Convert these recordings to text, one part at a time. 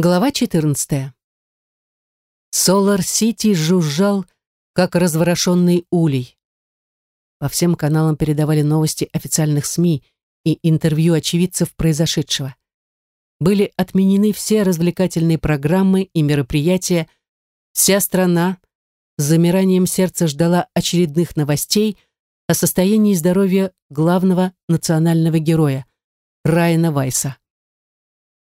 Глава 14. Солар-Сити жужжал, как разворошенный улей. По всем каналам передавали новости официальных СМИ и интервью очевидцев произошедшего. Были отменены все развлекательные программы и мероприятия. Вся страна с замиранием сердца ждала очередных новостей о состоянии здоровья главного национального героя Райана Вайса.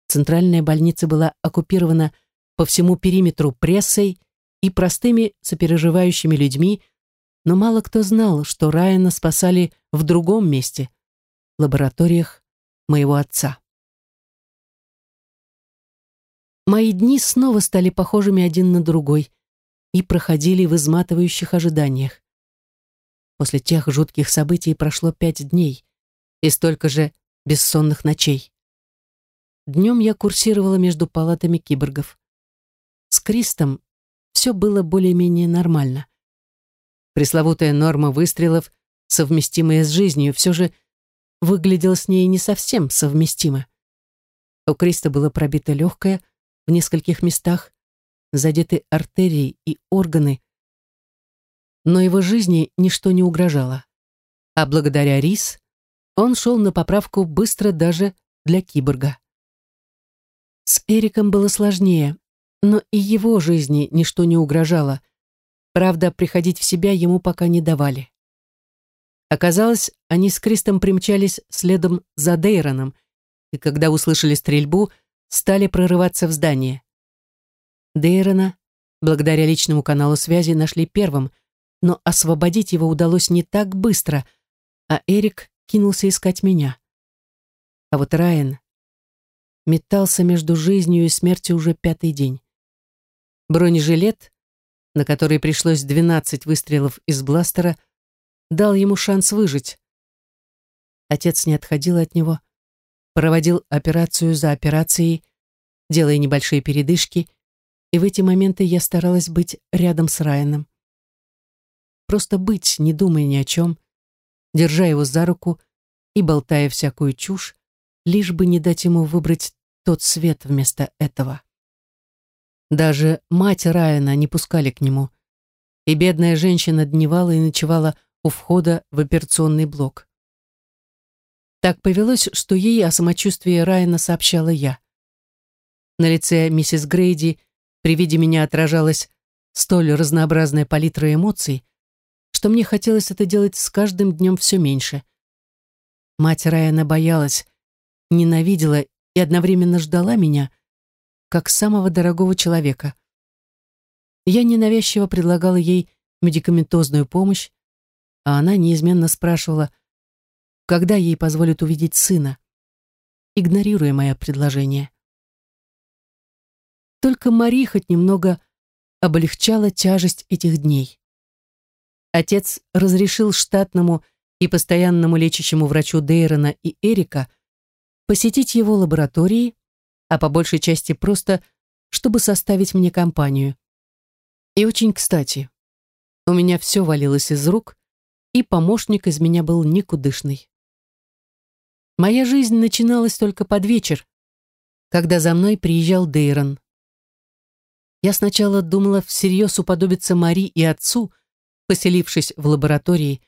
Центральная больница была оккупирована по всему периметру прессой и простыми сопереживающими людьми, но мало кто знал, что Райана спасали в другом месте, в лабораториях моего отца. Мои дни снова стали похожими один на другой и проходили в изматывающих ожиданиях. После тех жутких событий прошло пять дней и столько же бессонных ночей. Днем я курсировала между палатами киборгов. С Кристом все было более-менее нормально. Пресловутая норма выстрелов, совместимая с жизнью, все же выглядела с ней не совсем совместимо. У Криста было пробито легкое в нескольких местах, задеты артерии и органы, но его жизни ничто не угрожало. А благодаря Рис он шел на поправку быстро даже для киборга. С Эриком было сложнее, но и его жизни ничто не угрожало. Правда, приходить в себя ему пока не давали. Оказалось, они с Кристом примчались следом за Дейроном, и когда услышали стрельбу, стали прорываться в здание. Дейрона, благодаря личному каналу связи, нашли первым, но освободить его удалось не так быстро, а Эрик кинулся искать меня. А вот Райан метался между жизнью и смертью уже пятый день. Бронежилет, на который пришлось 12 выстрелов из бластера, дал ему шанс выжить. Отец не отходил от него, проводил операцию за операцией, делая небольшие передышки, и в эти моменты я старалась быть рядом с Райаном. Просто быть, не думая ни о чем, держа его за руку и болтая всякую чушь, лишь бы не дать ему выбрать тот свет вместо этого. Даже мать Райана не пускали к нему, и бедная женщина дневала и ночевала у входа в операционный блок. Так повелось, что ей о самочувствии Райана сообщала я. На лице миссис Грейди при виде меня отражалась столь разнообразная палитра эмоций, что мне хотелось это делать с каждым днем все меньше. Мать Райана боялась, ненавидела и одновременно ждала меня, как самого дорогого человека. Я ненавязчиво предлагала ей медикаментозную помощь, а она неизменно спрашивала, когда ей позволят увидеть сына, игнорируя мое предложение. Только Мари хоть немного облегчала тяжесть этих дней. Отец разрешил штатному и постоянному лечащему врачу Дейрона и Эрика посетить его лаборатории, а по большей части просто, чтобы составить мне компанию. И очень кстати, у меня все валилось из рук, и помощник из меня был никудышный. Моя жизнь начиналась только под вечер, когда за мной приезжал Дейрон. Я сначала думала всерьез уподобиться Мари и отцу, поселившись в лаборатории,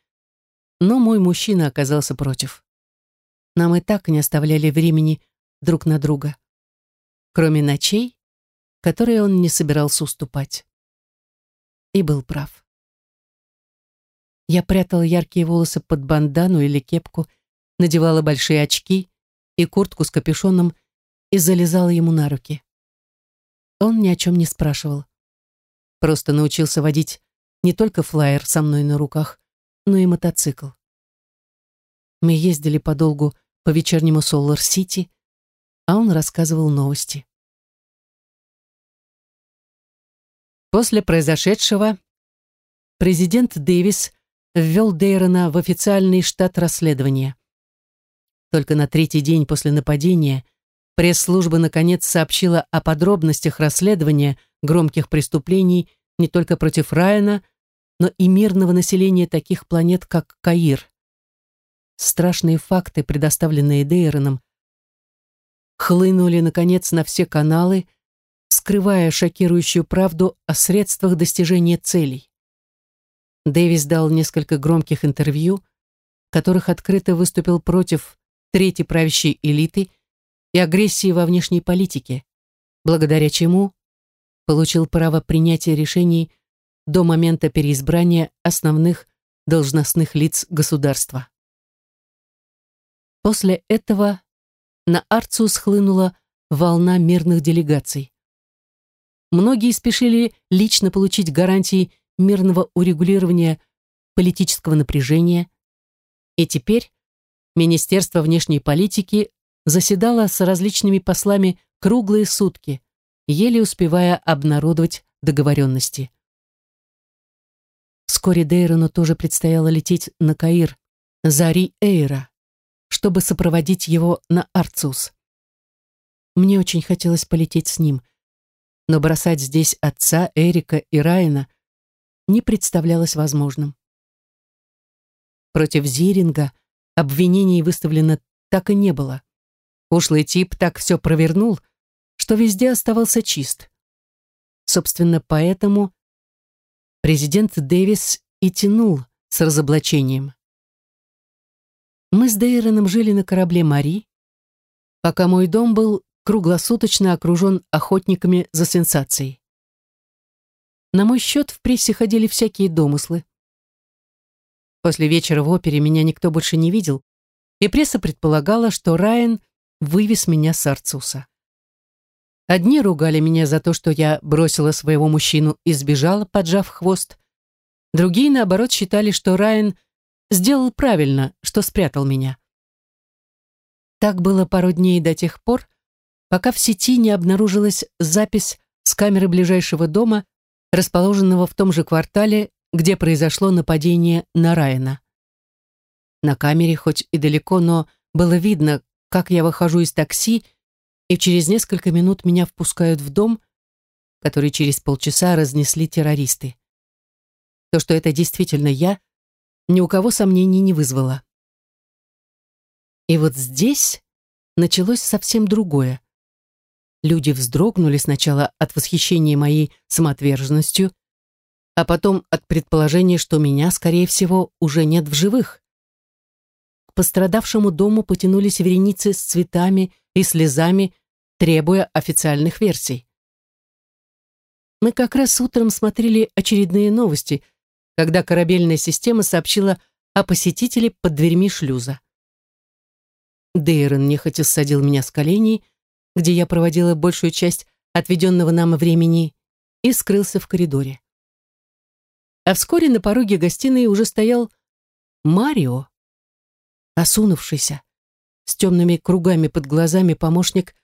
но мой мужчина оказался против. Нам и так не оставляли времени друг на друга, кроме ночей, которые он не собирался уступать. И был прав. Я прятала яркие волосы под бандану или кепку, надевала большие очки и куртку с капюшоном и залезала ему на руки. Он ни о чем не спрашивал. Просто научился водить не только флайер со мной на руках, но и мотоцикл. Мы ездили подолгу по вечернему Солар-Сити, а он рассказывал новости. После произошедшего президент Дэвис ввел Дейрона в официальный штат расследования. Только на третий день после нападения пресс-служба наконец сообщила о подробностях расследования громких преступлений не только против Райана, но и мирного населения таких планет, как Каир страшные факты, предоставленные Дейроном, хлынули, наконец, на все каналы, скрывая шокирующую правду о средствах достижения целей. Дэвис дал несколько громких интервью, в которых открыто выступил против третьей правящей элиты и агрессии во внешней политике, благодаря чему получил право принятия решений до момента переизбрания основных должностных лиц государства. После этого на Арцу схлынула волна мирных делегаций. Многие спешили лично получить гарантии мирного урегулирования политического напряжения, и теперь Министерство внешней политики заседало с различными послами круглые сутки, еле успевая обнародовать договоренности. Вскоре Дейрону тоже предстояло лететь на Каир, за Ри-Эйра, чтобы сопроводить его на Арцус. Мне очень хотелось полететь с ним, но бросать здесь отца, Эрика и Райана не представлялось возможным. Против Зиринга обвинений выставлено так и не было. Ушлый тип так все провернул, что везде оставался чист. Собственно, поэтому президент Дэвис и тянул с разоблачением. Мы с Дейроном жили на корабле «Мари», пока мой дом был круглосуточно окружен охотниками за сенсацией. На мой счет в прессе ходили всякие домыслы. После вечера в опере меня никто больше не видел, и пресса предполагала, что Райан вывез меня с Арцуса. Одни ругали меня за то, что я бросила своего мужчину и сбежала, поджав хвост. Другие, наоборот, считали, что Райан сделал правильно, что спрятал меня. Так было пару дней до тех пор, пока в сети не обнаружилась запись с камеры ближайшего дома, расположенного в том же квартале, где произошло нападение на Райана. На камере, хоть и далеко, но было видно, как я выхожу из такси, и через несколько минут меня впускают в дом, который через полчаса разнесли террористы. То, что это действительно я, ни у кого сомнений не вызвало. И вот здесь началось совсем другое. Люди вздрогнули сначала от восхищения моей самоотверженностью, а потом от предположения, что меня, скорее всего, уже нет в живых. К пострадавшему дому потянулись вереницы с цветами и слезами, требуя официальных версий. Мы как раз утром смотрели очередные новости, когда корабельная система сообщила о посетителе под дверьми шлюза. Дейрон нехотя ссадил меня с коленей, где я проводила большую часть отведенного нам времени, и скрылся в коридоре. А вскоре на пороге гостиной уже стоял Марио, осунувшийся, с темными кругами под глазами помощник,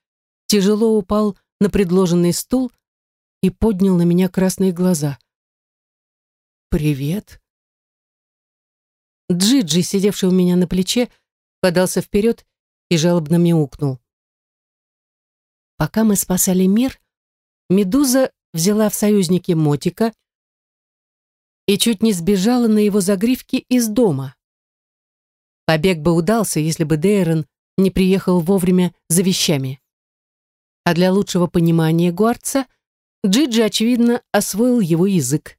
тяжело упал на предложенный стул и поднял на меня красные глаза. «Привет». Джиджи, сидевший у меня на плече, подался вперед и жалобно мяукнул. Пока мы спасали мир, Медуза взяла в союзники Мотика и чуть не сбежала на его загривке из дома. Побег бы удался, если бы Дейрон не приехал вовремя за вещами. А для лучшего понимания Гуарца Джиджи, очевидно, освоил его язык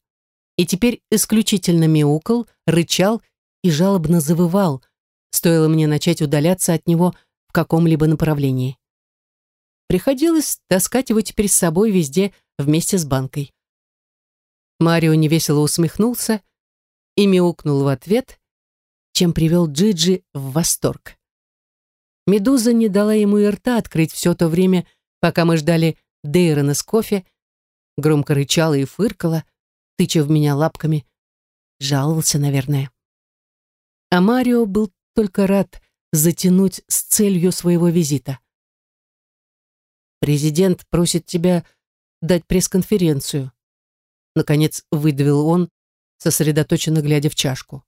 и теперь исключительно мяукал, рычал и жалобно завывал, стоило мне начать удаляться от него в каком-либо направлении. Приходилось таскать его теперь с собой везде вместе с банкой. Марио невесело усмехнулся и мяукнул в ответ, чем привел Джиджи в восторг. Медуза не дала ему и рта открыть все то время, пока мы ждали Дейрона с кофе, громко рычала и фыркала, тыча в меня лапками. Жаловался, наверное. А Марио был только рад затянуть с целью своего визита. Президент просит тебя дать пресс-конференцию. Наконец выдавил он, сосредоточенно глядя в чашку.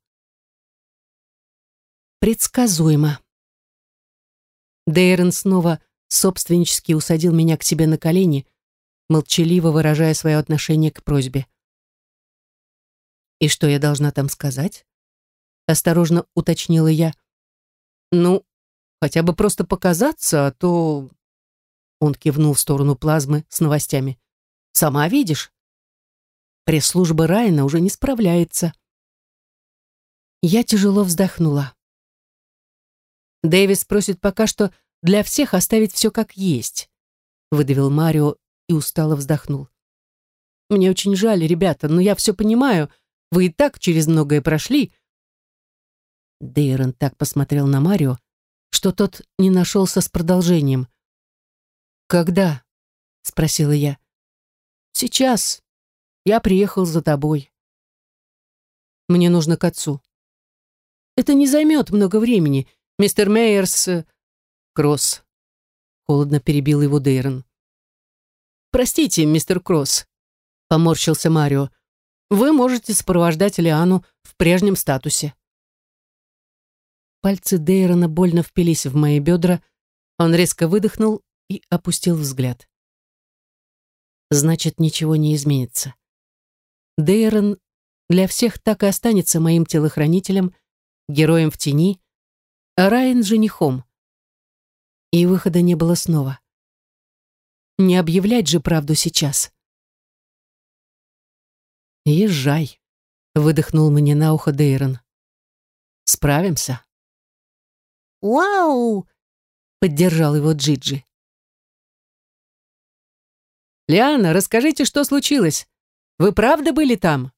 Предсказуемо. Дейрон снова собственнически усадил меня к себе на колени, молчаливо выражая свое отношение к просьбе. «И что я должна там сказать?» Осторожно уточнила я. «Ну, хотя бы просто показаться, а то он кивнул в сторону плазмы с новостями. Сама видишь. Пресс-служба Райана уже не справляется. Я тяжело вздохнула. Дэвис просит пока что для всех оставить все как есть, выдавил Марио и устало вздохнул. Мне очень жаль, ребята, но я все понимаю. Вы и так через многое прошли. Дейрон так посмотрел на Марио, что тот не нашелся с продолжением. «Когда?» — спросила я. «Сейчас. Я приехал за тобой. Мне нужно к отцу. Это не займет много времени. Мистер Мейерс...» э, «Кросс», — холодно перебил его Дейрон. «Простите, мистер Кросс», — поморщился Марио. «Вы можете сопровождать Лиану в прежнем статусе». Пальцы Дейрона больно впились в мои бедра, он резко выдохнул и опустил взгляд. Значит, ничего не изменится. Дейрон для всех так и останется моим телохранителем, героем в тени, а Райан — женихом. И выхода не было снова. Не объявлять же правду сейчас. «Езжай», — выдохнул мне на ухо Дейрон. «Справимся». «Вау!» — поддержал его Джиджи. «Лиана, расскажите, что случилось? Вы правда были там?»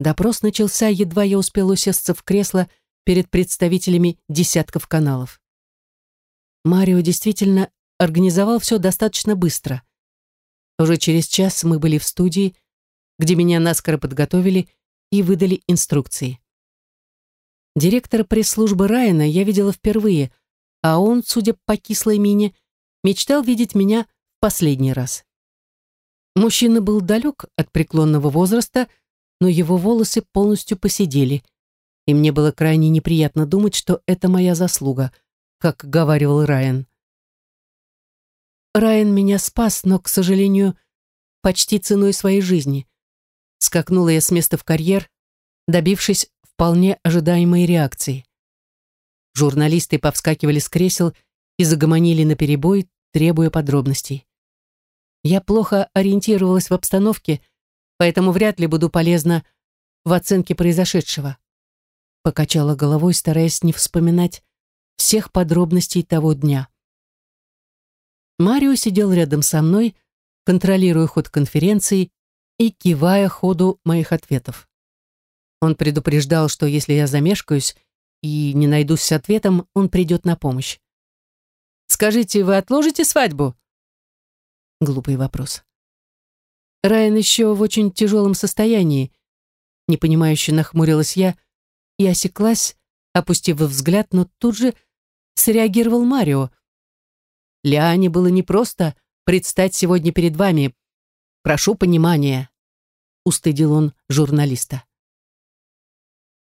Допрос начался, едва я успел усесться в кресло перед представителями десятков каналов. Марио действительно организовал все достаточно быстро. Уже через час мы были в студии, где меня наскоро подготовили и выдали инструкции. Директора пресс-службы Райана я видела впервые, а он, судя по кислой мине, мечтал видеть меня в последний раз. Мужчина был далек от преклонного возраста, но его волосы полностью посидели, и мне было крайне неприятно думать, что это моя заслуга, как говаривал Райан. Райан меня спас, но, к сожалению, почти ценой своей жизни. Скакнула я с места в карьер, добившись вполне ожидаемой реакции. Журналисты повскакивали с кресел и загомонили наперебой, требуя подробностей. Я плохо ориентировалась в обстановке, поэтому вряд ли буду полезна в оценке произошедшего. Покачала головой, стараясь не вспоминать всех подробностей того дня. Марио сидел рядом со мной, контролируя ход конференции и кивая ходу моих ответов. Он предупреждал, что если я замешкаюсь и не найдусь с ответом, он придет на помощь. «Скажите, вы отложите свадьбу?» Глупый вопрос. Райан еще в очень тяжелом состоянии. Непонимающе нахмурилась я и осеклась, опустив взгляд, но тут же среагировал Марио. «Лиане было непросто предстать сегодня перед вами. Прошу понимания», — устыдил он журналиста.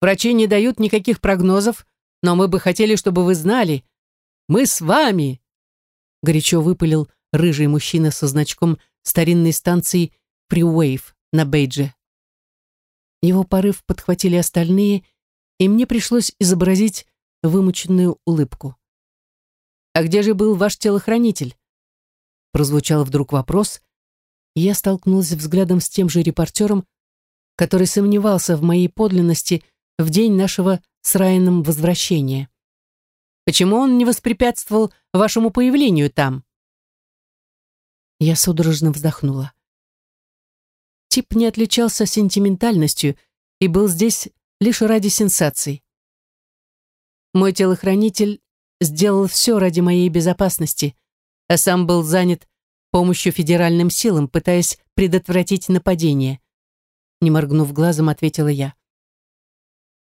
Врачи не дают никаких прогнозов, но мы бы хотели, чтобы вы знали. Мы с вами!» Горячо выпалил рыжий мужчина со значком старинной станции Freewave на бейдже. Его порыв подхватили остальные, и мне пришлось изобразить вымученную улыбку. «А где же был ваш телохранитель?» Прозвучал вдруг вопрос, я столкнулась взглядом с тем же репортером, который сомневался в моей подлинности в день нашего с Райаном возвращения. Почему он не воспрепятствовал вашему появлению там? Я судорожно вздохнула. Тип не отличался сентиментальностью и был здесь лишь ради сенсаций. Мой телохранитель сделал все ради моей безопасности, а сам был занят помощью федеральным силам, пытаясь предотвратить нападение. Не моргнув глазом, ответила я.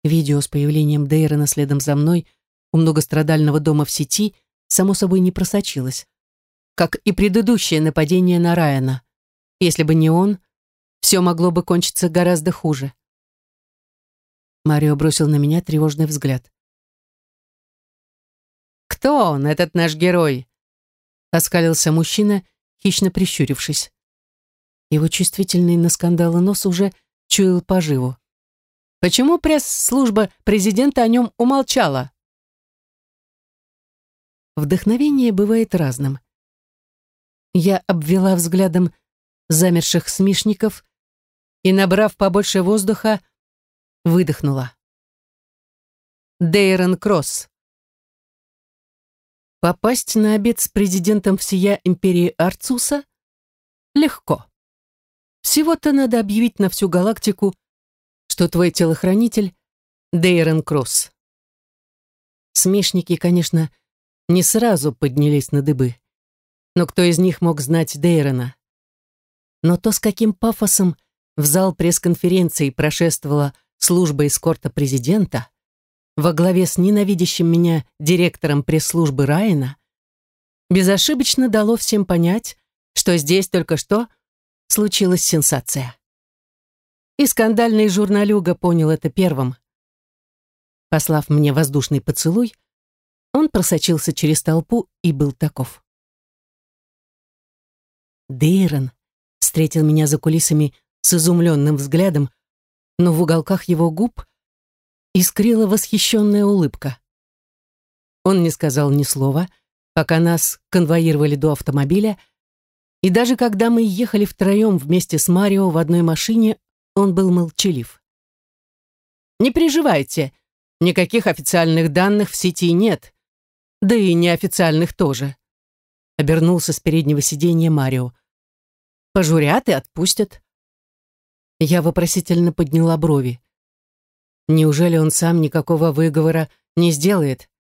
Видео с появлением Дейрона следом за мной у многострадального дома в сети само собой не просочилось. Как и предыдущее нападение на Райана. Если бы не он, все могло бы кончиться гораздо хуже. Марио бросил на меня тревожный взгляд. «Кто он, этот наш герой?» Оскалился мужчина, хищно прищурившись. Его чувствительный на скандалы нос уже чуял поживу. Почему пресс-служба президента о нем умолчала? Вдохновение бывает разным. Я обвела взглядом замерших смешников и, набрав побольше воздуха, выдохнула. Дейрон Кросс. Попасть на обед с президентом всея империи Арцуса легко. Всего-то надо объявить на всю галактику, что твой телохранитель Дейрон Кросс. Смешники, конечно, не сразу поднялись на дыбы. Но кто из них мог знать Дейрона? Но то, с каким пафосом в зал пресс-конференции прошествовала служба эскорта президента, во главе с ненавидящим меня директором пресс-службы Райана, безошибочно дало всем понять, что здесь только что случилась сенсация. И скандальный журналюга понял это первым. Послав мне воздушный поцелуй, он просочился через толпу и был таков. Дейрон встретил меня за кулисами с изумленным взглядом, но в уголках его губ искрила восхищенная улыбка. Он не сказал ни слова, пока нас конвоировали до автомобиля, и даже когда мы ехали втроем вместе с Марио в одной машине, он был молчалив. «Не переживайте, никаких официальных данных в сети нет, да и неофициальных тоже», обернулся с переднего сиденья Марио. «Пожурят и отпустят». Я вопросительно подняла брови. Неужели он сам никакого выговора не сделает?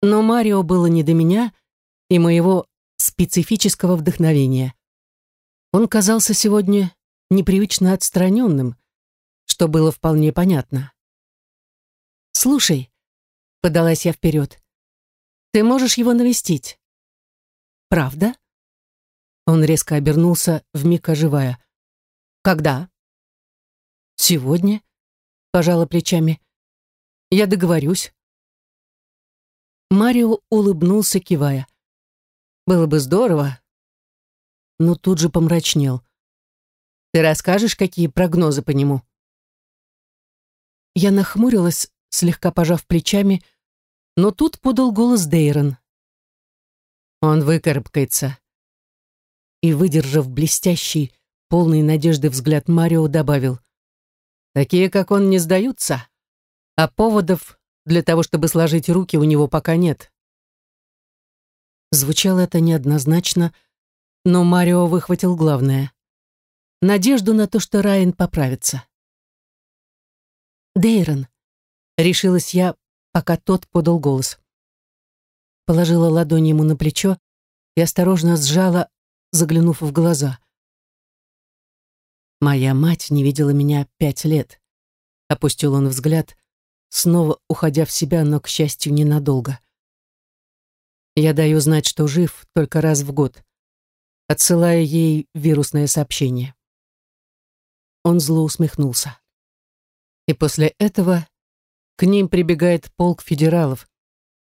Но Марио было не до меня и моего специфического вдохновения. Он казался сегодня непривычно отстраненным, что было вполне понятно. «Слушай», — подалась я вперед, — «ты можешь его навестить?» «Правда?» Он резко обернулся, вмиг оживая. «Когда?» «Сегодня?» Пожала плечами. Я договорюсь. Марио улыбнулся, кивая. Было бы здорово. Но тут же помрачнел. Ты расскажешь, какие прогнозы по нему? Я нахмурилась, слегка пожав плечами, но тут подал голос Дейрон. Он выкарабкается. И, выдержав блестящий, полный надежды взгляд Марио, добавил — Такие, как он, не сдаются, а поводов для того, чтобы сложить руки, у него пока нет. Звучало это неоднозначно, но Марио выхватил главное. Надежду на то, что Райан поправится. «Дейрон», — решилась я, пока тот подал голос. Положила ладонь ему на плечо и осторожно сжала, заглянув в глаза — Моя мать не видела меня пять лет. Опустил он взгляд, снова уходя в себя, но, к счастью, ненадолго. Я даю знать, что жив только раз в год, отсылая ей вирусное сообщение. Он зло усмехнулся. И после этого к ним прибегает полк федералов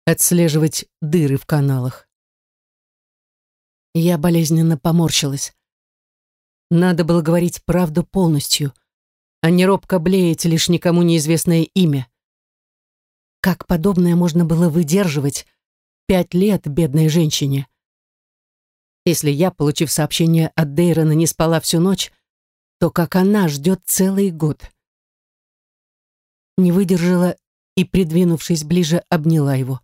отслеживать дыры в каналах. Я болезненно поморщилась. Надо было говорить правду полностью, а не робко блеять лишь никому неизвестное имя. Как подобное можно было выдерживать пять лет бедной женщине? Если я, получив сообщение от Дейрона, не спала всю ночь, то как она ждет целый год? Не выдержала и, придвинувшись ближе, обняла его.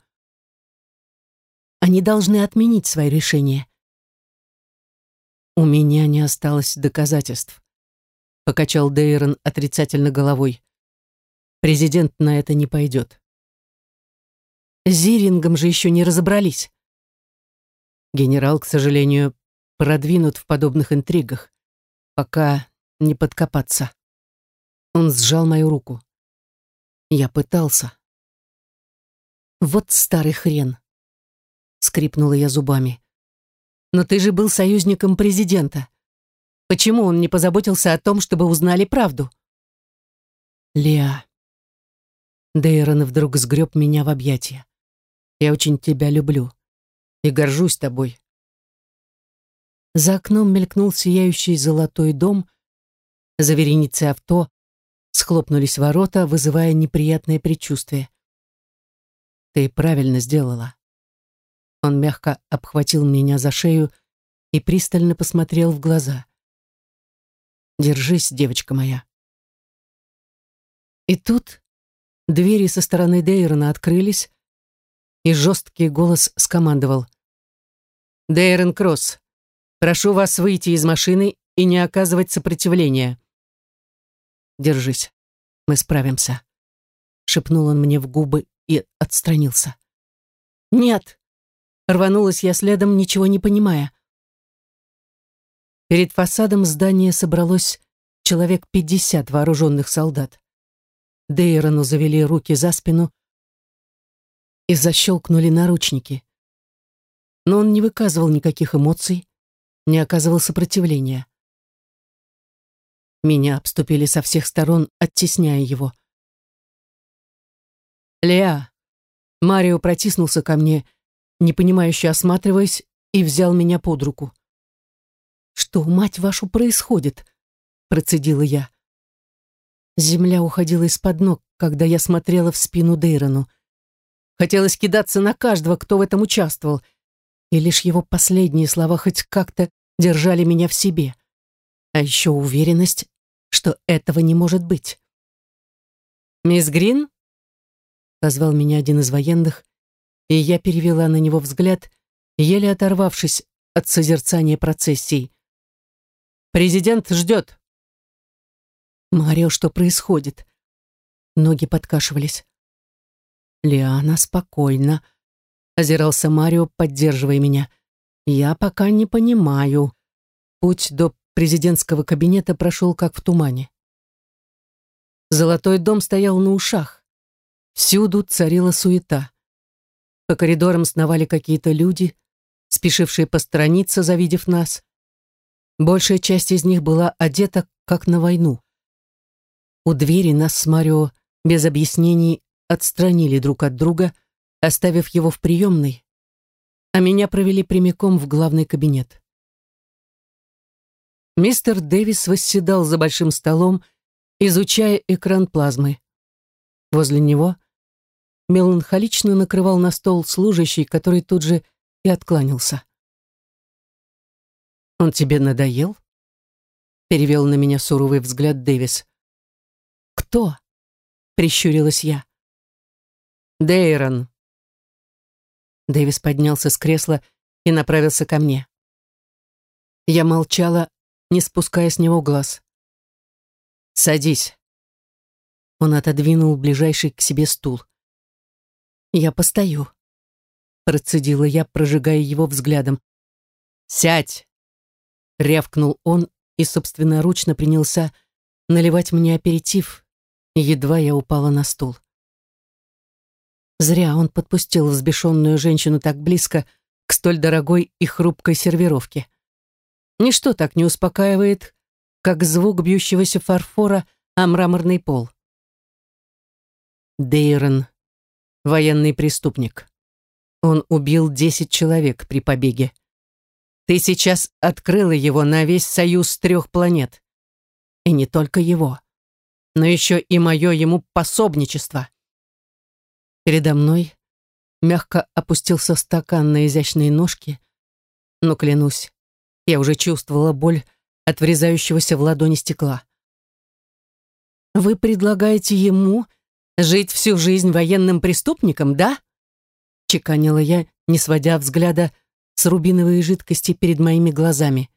Они должны отменить свое решение. «У меня не осталось доказательств», — покачал Дейрон отрицательно головой. «Президент на это не пойдет». Зирингом же еще не разобрались. Генерал, к сожалению, продвинут в подобных интригах, пока не подкопаться. Он сжал мою руку. Я пытался. «Вот старый хрен!» — скрипнула я зубами. Но ты же был союзником президента. Почему он не позаботился о том, чтобы узнали правду? Леа. Дейрон вдруг сгреб меня в объятия. Я очень тебя люблю и горжусь тобой. За окном мелькнул сияющий золотой дом. За вереницей авто схлопнулись ворота, вызывая неприятное предчувствие. Ты правильно сделала. Он мягко обхватил меня за шею и пристально посмотрел в глаза. Держись, девочка моя. И тут двери со стороны Дейрона открылись, и жесткий голос скомандовал. «Дейрон Кросс, прошу вас выйти из машины и не оказывать сопротивления». «Держись, мы справимся», — шепнул он мне в губы и отстранился. «Нет!» — рванулась я следом, ничего не понимая. Перед фасадом здания собралось человек пятьдесят вооруженных солдат. Дейрону завели руки за спину и защелкнули наручники. Но он не выказывал никаких эмоций, не оказывал сопротивления. Меня обступили со всех сторон, оттесняя его. «Леа!» Марио протиснулся ко мне, непонимающе осматриваясь, и взял меня под руку. «Что, мать вашу, происходит?» процедила я. Земля уходила из-под ног, когда я смотрела в спину Дейрону. Хотелось кидаться на каждого, кто в этом участвовал, и лишь его последние слова хоть как-то держали меня в себе. А еще уверенность, что этого не может быть. «Мисс Грин?» — позвал меня один из военных, и я перевела на него взгляд, еле оторвавшись от созерцания процессий. «Президент ждет!» «Марио, что происходит?» Ноги подкашивались. «Лиана, спокойно», — озирался Марио, поддерживая меня. «Я пока не понимаю». Путь до президентского кабинета прошел как в тумане. Золотой дом стоял на ушах. Всюду царила суета. По коридорам сновали какие-то люди, спешившие посторониться, завидев нас. Большая часть из них была одета, как на войну. У двери нас с Марио без объяснений отстранили друг от друга, оставив его в приемной, а меня провели прямиком в главный кабинет. Мистер Дэвис восседал за большим столом, изучая экран плазмы. Возле него меланхолично накрывал на стол служащий, который тут же и откланялся. «Он тебе надоел?» перевел на меня суровый взгляд Дэвис. «Кто?» — прищурилась я. «Дейрон». Дэвис поднялся с кресла и направился ко мне. Я молчала, не спуская с него глаз. «Садись». Он отодвинул ближайший к себе стул. «Я постою», — процедила я, прожигая его взглядом. «Сядь!» — рявкнул он и собственноручно принялся наливать мне аперитив, едва я упала на стул. Зря он подпустил взбешенную женщину так близко к столь дорогой и хрупкой сервировке. Ничто так не успокаивает, как звук бьющегося фарфора о мраморный пол. Дейрон — военный преступник. Он убил десять человек при побеге. Ты сейчас открыла его на весь союз трех планет. И не только его но еще и мое ему пособничество. Передо мной мягко опустился стакан на изящные ножки, но, клянусь, я уже чувствовала боль от врезающегося в ладони стекла. «Вы предлагаете ему жить всю жизнь военным преступником, да?» чеканила я, не сводя взгляда с рубиновой жидкости перед моими глазами.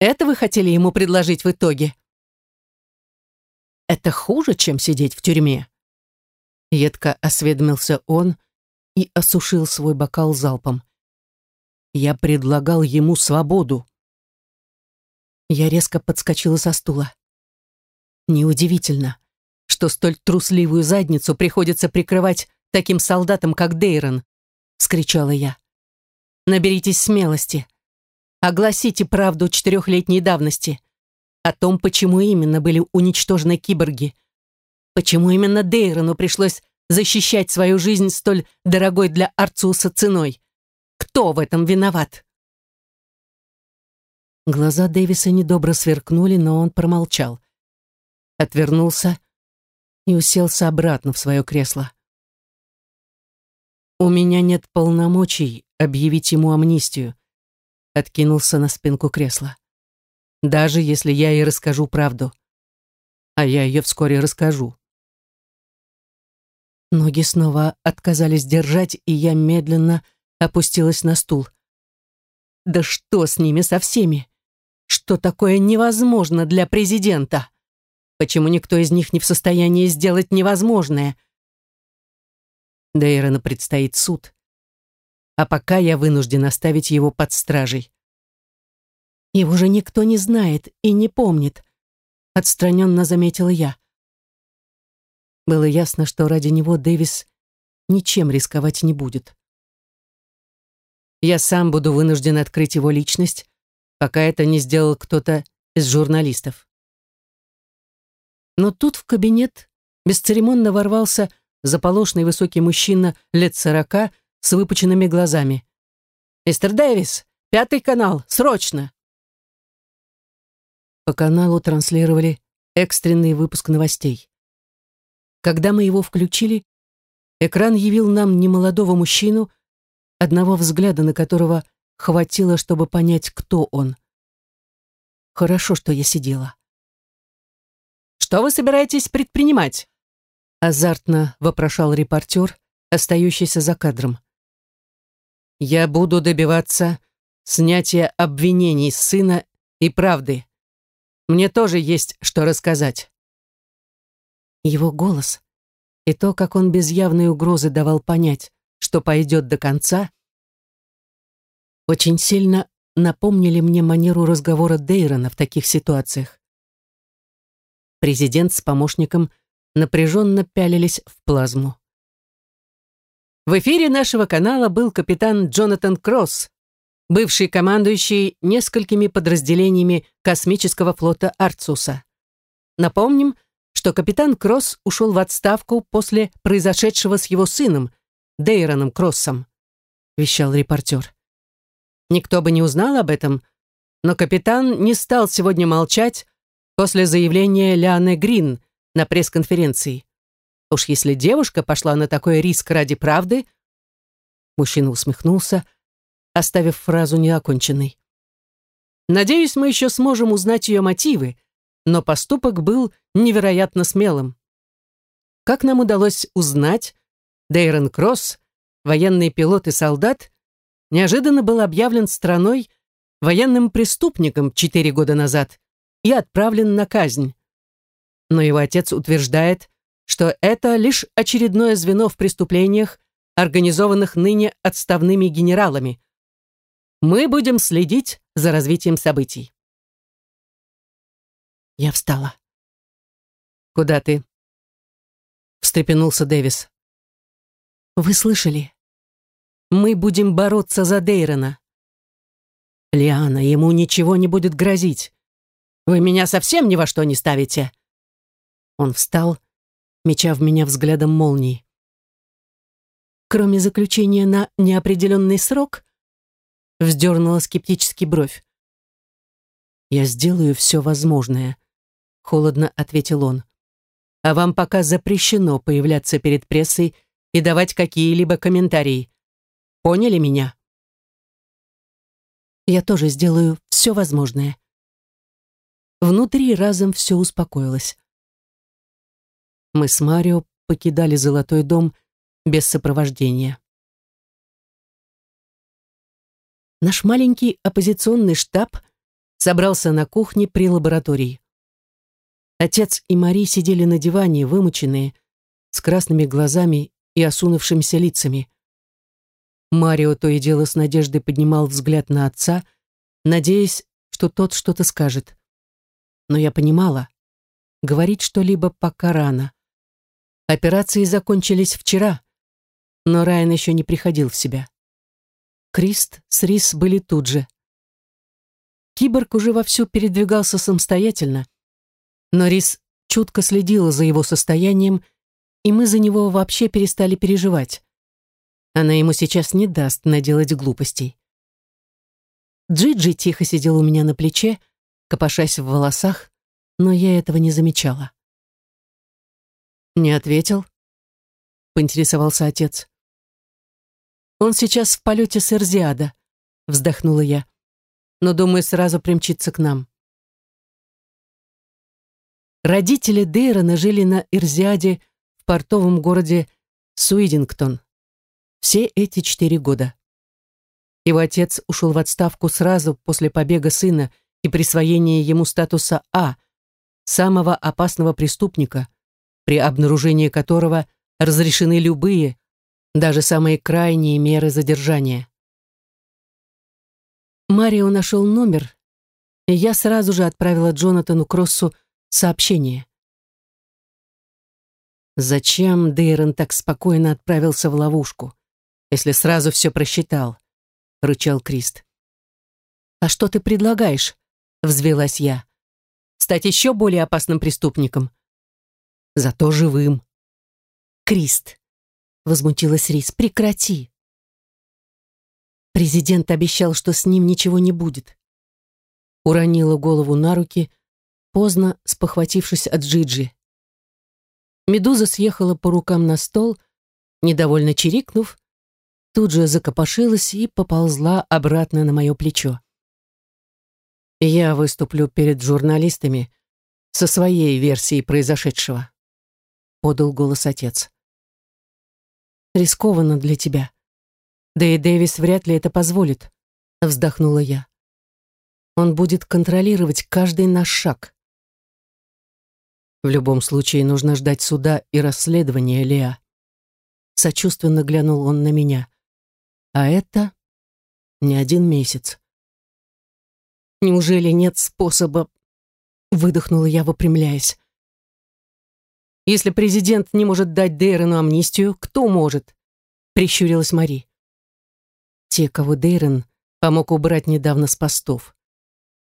«Это вы хотели ему предложить в итоге?» Это хуже, чем сидеть в тюрьме. Едко осведомился он и осушил свой бокал залпом. Я предлагал ему свободу. Я резко подскочила со стула. Неудивительно, что столь трусливую задницу приходится прикрывать таким солдатам, как Дейрон, скричала я. Наберитесь смелости. Огласите правду четырехлетней давности о том, почему именно были уничтожены киборги. Почему именно Дейрону пришлось защищать свою жизнь столь дорогой для Арцуса ценой? Кто в этом виноват? Глаза Дэвиса недобро сверкнули, но он промолчал. Отвернулся и уселся обратно в свое кресло. «У меня нет полномочий объявить ему амнистию», откинулся на спинку кресла. даже если я и расскажу правду. А я ее вскоре расскажу. Ноги снова отказались держать, и я медленно опустилась на стул. Да что с ними со всеми? Что такое невозможно для президента? Почему никто из них не в состоянии сделать невозможное? Дейрона предстоит суд. А пока я вынужден оставить его под стражей. Его же никто не знает и не помнит, отстраненно заметила я. Было ясно, что ради него Дэвис ничем рисковать не будет. Я сам буду вынужден открыть его личность, пока это не сделал кто-то из журналистов. Но тут в кабинет бесцеремонно ворвался заполошный высокий мужчина лет сорока с выпученными глазами. «Мистер Дэвис, пятый канал, срочно!» По каналу транслировали экстренный выпуск новостей. Когда мы его включили, экран явил нам немолодого мужчину, одного взгляда на которого хватило, чтобы понять, кто он. Хорошо, что я сидела. «Что вы собираетесь предпринимать?» азартно вопрошал репортер, остающийся за кадром. «Я буду добиваться снятия обвинений сына и правды. Мне тоже есть что рассказать». Его голос и то, как он без явной угрозы давал понять, что пойдет до конца, очень сильно напомнили мне манеру разговора Дейрона в таких ситуациях. Президент с помощником напряженно пялились в плазму. В эфире нашего канала был капитан Джонатан Кросс, бывший командующий несколькими подразделениями космического флота Арцуса. Напомним, что капитан Кросс ушел в отставку после произошедшего с его сыном, Дейроном Кроссом, вещал репортер. Никто бы не узнал об этом, но капитан не стал сегодня молчать, после заявления Лианы Грин на пресс-конференции. Уж если девушка пошла на такой риск ради правды... Мужчина усмехнулся, оставив фразу неоконченной. Надеюсь, мы еще сможем узнать ее мотивы, но поступок был невероятно смелым. Как нам удалось узнать, Дейрон Кросс, военный пилот и солдат, неожиданно был объявлен страной военным преступником четыре года назад и отправлен на казнь. Но его отец утверждает, что это лишь очередное звено в преступлениях, организованных ныне отставными генералами. Мы будем следить за развитием событий. Я встала. «Куда ты?» встрепенулся Дэвис. «Вы слышали? Мы будем бороться за Дейрона». «Лиана, ему ничего не будет грозить. Вы меня совсем ни во что не ставите?» Он встал, меча в меня взглядом молний. «Кроме заключения на неопределенный срок?» вздернула скептически бровь. «Я сделаю все возможное», — холодно ответил он. «А вам пока запрещено появляться перед прессой и давать какие-либо комментарии. Поняли меня?» «Я тоже сделаю все возможное», Внутри разом все успокоилось. Мы с Марио покидали Золотой дом без сопровождения. Наш маленький оппозиционный штаб собрался на кухне при лаборатории. Отец и Мари сидели на диване, вымученные, с красными глазами и осунувшимися лицами. Марио то и дело с надеждой поднимал взгляд на отца, надеясь, что тот что-то скажет но я понимала, говорить что-либо пока рано. Операции закончились вчера, но Райан еще не приходил в себя. Крист с Рис были тут же. Киборг уже вовсю передвигался самостоятельно, но Рис чутко следила за его состоянием, и мы за него вообще перестали переживать. Она ему сейчас не даст наделать глупостей. Джиджи -Джи тихо сидел у меня на плече, копошась в волосах, но я этого не замечала. «Не ответил?» — поинтересовался отец. «Он сейчас в полете с Эрзиада», — вздохнула я. «Но, думаю, сразу примчится к нам. Родители Дейрона жили на Ирзиаде в портовом городе Суидингтон. Все эти четыре года. Его отец ушел в отставку сразу после побега сына и присвоения ему статуса А, самого опасного преступника, при обнаружении которого разрешены любые, даже самые крайние меры задержания. Марио нашел номер, и я сразу же отправила Джонатану Кроссу сообщение. Зачем Дейрон так спокойно отправился в ловушку, если сразу все просчитал? рычал Крист. «А что ты предлагаешь?» — взвелась я. «Стать еще более опасным преступником?» «Зато живым». «Крист», — возмутилась Рис, — «прекрати». Президент обещал, что с ним ничего не будет. Уронила голову на руки, поздно спохватившись от Джиджи. Медуза съехала по рукам на стол, недовольно чирикнув, тут же закопошилась и поползла обратно на мое плечо. Я выступлю перед журналистами со своей версией произошедшего, подал голос отец. Рискованно для тебя. Да и Дэвис вряд ли это позволит, вздохнула я. Он будет контролировать каждый наш шаг. В любом случае нужно ждать суда и расследования, Леа. Сочувственно глянул он на меня. А это не один месяц. Неужели нет способа? Выдохнула я, выпрямляясь. Если президент не может дать Дейрону амнистию, кто может? Прищурилась Мари. Те, кого Дейрон помог убрать недавно с постов.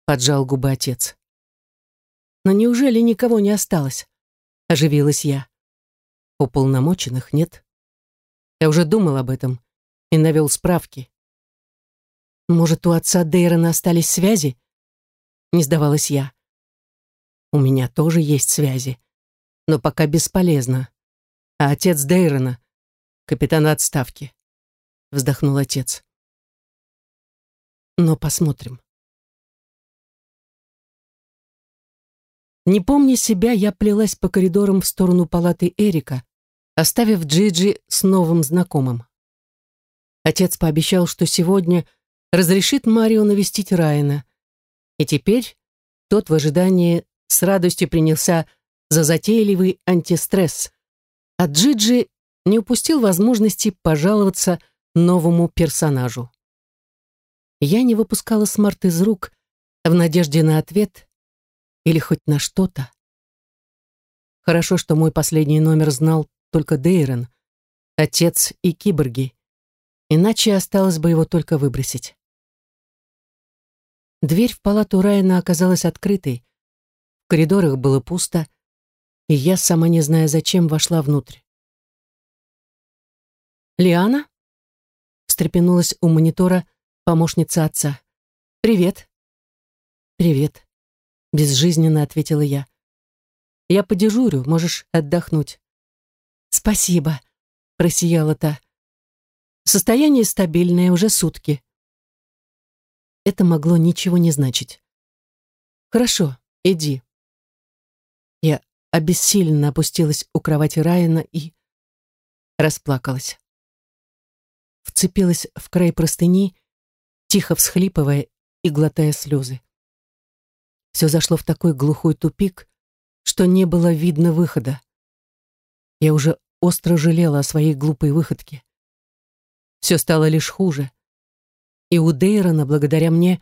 Поджал губы отец. Но неужели никого не осталось? Оживилась я. Уполномоченных нет. Я уже думал об этом и навел справки. Может, у отца Дейрона остались связи? Не сдавалась я. У меня тоже есть связи, но пока бесполезно. А отец Дейрона — капитан отставки. Вздохнул отец. Но посмотрим. Не помня себя, я плелась по коридорам в сторону палаты Эрика, оставив Джиджи с новым знакомым. Отец пообещал, что сегодня разрешит Марио навестить Райана. И теперь тот в ожидании с радостью принялся за затейливый антистресс. А Джиджи не упустил возможности пожаловаться новому персонажу. Я не выпускала смарт из рук в надежде на ответ или хоть на что-то. Хорошо, что мой последний номер знал только Дейрон, отец и киборги. Иначе осталось бы его только выбросить. Дверь в палату Райана оказалась открытой. В коридорах было пусто, и я, сама не зная зачем, вошла внутрь. «Лиана?» — встрепенулась у монитора помощница отца. «Привет». «Привет», — безжизненно ответила я. «Я подежурю, можешь отдохнуть». «Спасибо», — просияла та. Состояние стабильное уже сутки. Это могло ничего не значить. Хорошо, иди. Я обессиленно опустилась у кровати Райана и расплакалась. Вцепилась в край простыни, тихо всхлипывая и глотая слезы. Все зашло в такой глухой тупик, что не было видно выхода. Я уже остро жалела о своей глупой выходке. Все стало лишь хуже. И у Дейрона, благодаря мне,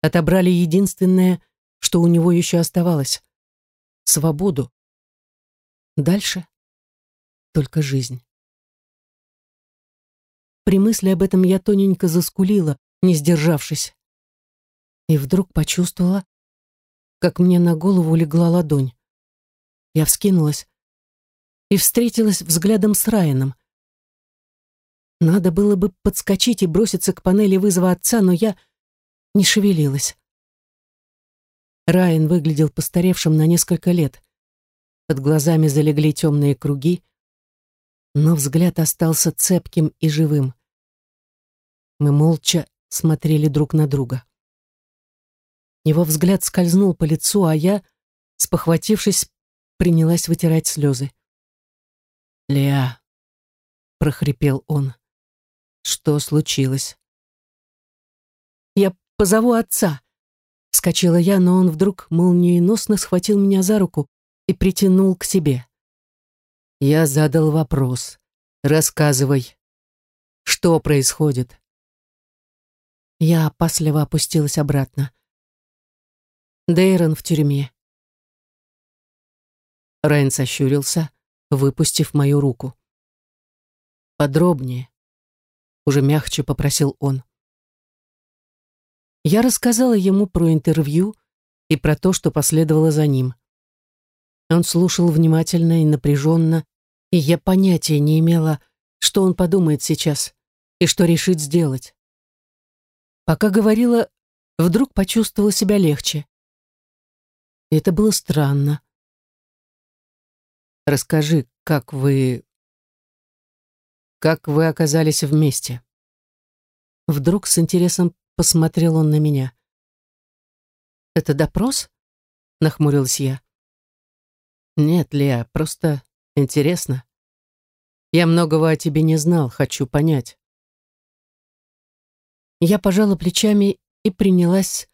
отобрали единственное, что у него еще оставалось — свободу. Дальше только жизнь. При мысли об этом я тоненько заскулила, не сдержавшись. И вдруг почувствовала, как мне на голову легла ладонь. Я вскинулась и встретилась взглядом с Райаном. Надо было бы подскочить и броситься к панели вызова отца, но я не шевелилась. Райан выглядел постаревшим на несколько лет. Под глазами залегли темные круги, но взгляд остался цепким и живым. Мы молча смотрели друг на друга. Его взгляд скользнул по лицу, а я, спохватившись, принялась вытирать слезы. «Леа», — прохрипел он, — «что случилось?» «Я позову отца», — вскочила я, но он вдруг молниеносно схватил меня за руку и притянул к себе. Я задал вопрос. «Рассказывай, что происходит?» Я опасливо опустилась обратно. Дейрон в тюрьме. Райан сощурился, выпустив мою руку. «Подробнее», — уже мягче попросил он. Я рассказала ему про интервью и про то, что последовало за ним. Он слушал внимательно и напряженно, и я понятия не имела, что он подумает сейчас и что решит сделать. Пока говорила, вдруг почувствовала себя легче. это было странно. Расскажи, как вы... Как вы оказались вместе? Вдруг с интересом посмотрел он на меня. «Это допрос?» — нахмурилась я. «Нет, Леа, просто интересно. Я многого о тебе не знал, хочу понять». Я пожала плечами и принялась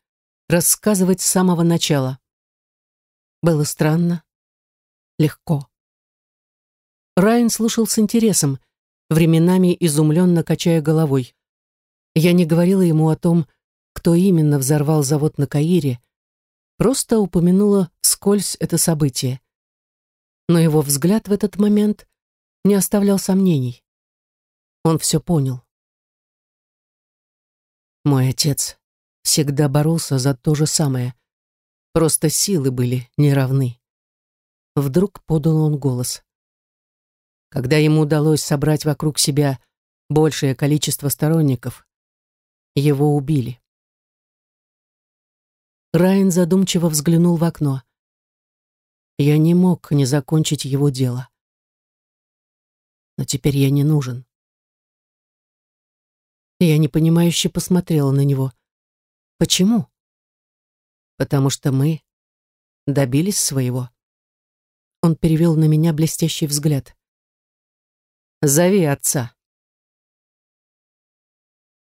рассказывать с самого начала. Было странно, легко. Райан слушал с интересом, временами изумленно качая головой. Я не говорила ему о том, кто именно взорвал завод на Каире, просто упомянула вскользь это событие. Но его взгляд в этот момент не оставлял сомнений. Он все понял. Мой отец всегда боролся за то же самое. Просто силы были неравны. Вдруг подал он голос. Когда ему удалось собрать вокруг себя большее количество сторонников, его убили. Райан задумчиво взглянул в окно. Я не мог не закончить его дело. Но теперь я не нужен. Я непонимающе посмотрела на него. Почему? Потому что мы добились своего. Он перевел на меня блестящий взгляд. Зови отца.